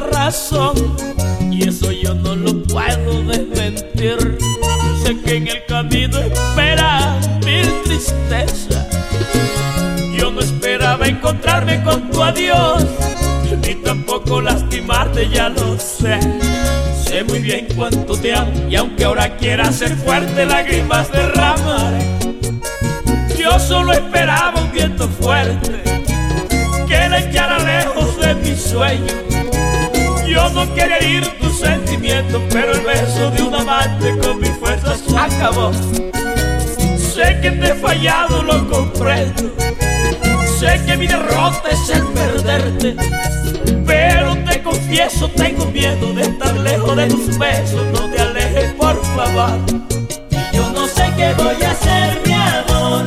razón y eso yo no lo puedo desmentir. Sé que en el camino espera mi tristeza. Yo no esperaba encontrarme con tu adiós, ni tampoco lastimarte, ya lo sé. Sé muy bien cuánto te amo y aunque ahora quiera ser fuerte, lágrimas derramaré. Yo solo esperaba un viento fuerte sueño. Yo no quería ir tus sentimientos, pero el beso de un amante con mis fuerzas acabó. Sé que te he fallado, lo comprendo. Sé que mi derrota es el perderte. Pero te confieso, tengo miedo de estar lejos de tus besos. No te alejes, por favor. Y yo no sé qué voy a hacer, mi amor.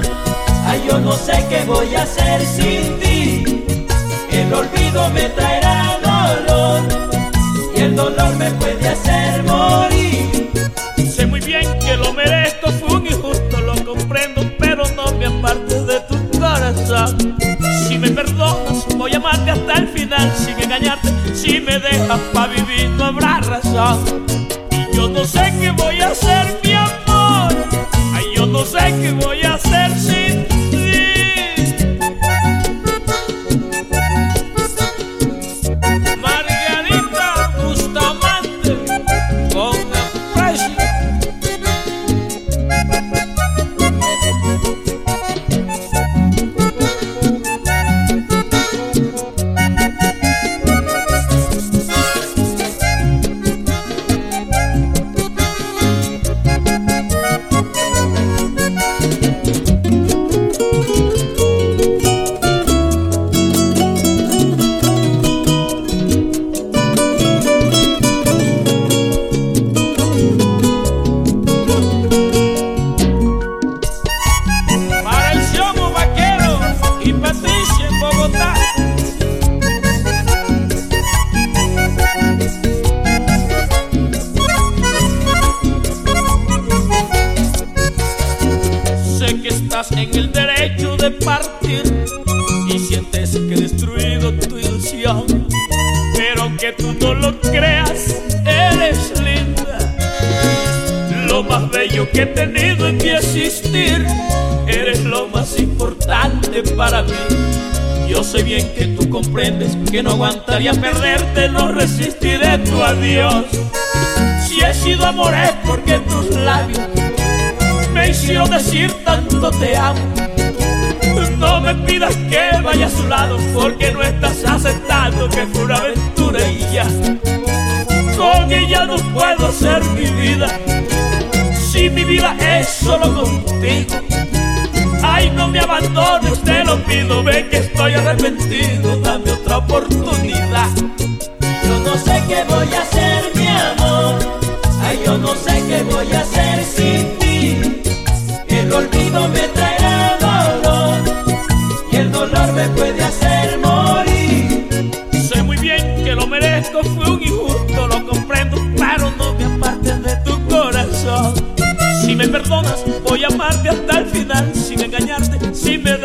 Ay, yo no sé qué voy a hacer sin ti. Me traerá dolor. Y el dolor me puede hacer morir. Sé muy bien que lo merezco, fue un injusto, lo comprendo, pero no me apartes de tu corazón. Si me perdonas, voy a amarte hasta el final sin engañarte. Si me dejas pa' vivir, no habrá razón. Y yo no sé qué voy a hacer, mi amor. Ay, yo no sé qué voy a lo creas, eres linda. Lo más bello que he tenido en mi existir, eres lo más importante para mí. Yo sé bien que tú comprendes que no aguantaría perderte, no resistiré tu adiós. Si he sido amor es porque tus labios me hicieron decir tanto te amo. No me pidas que vaya a su lado porque no estás aceptando que fue una aventura y ya. Con ella no puedo hacer mi vida. Si mi vida es solo contigo. Ay, no me abandones, te lo pido. Ve que estoy arrepentido, dame otra oportunidad. Yo no sé qué voy a hacer, Si me perdonas, voy a amarte hasta el final, sin engañarte. Si me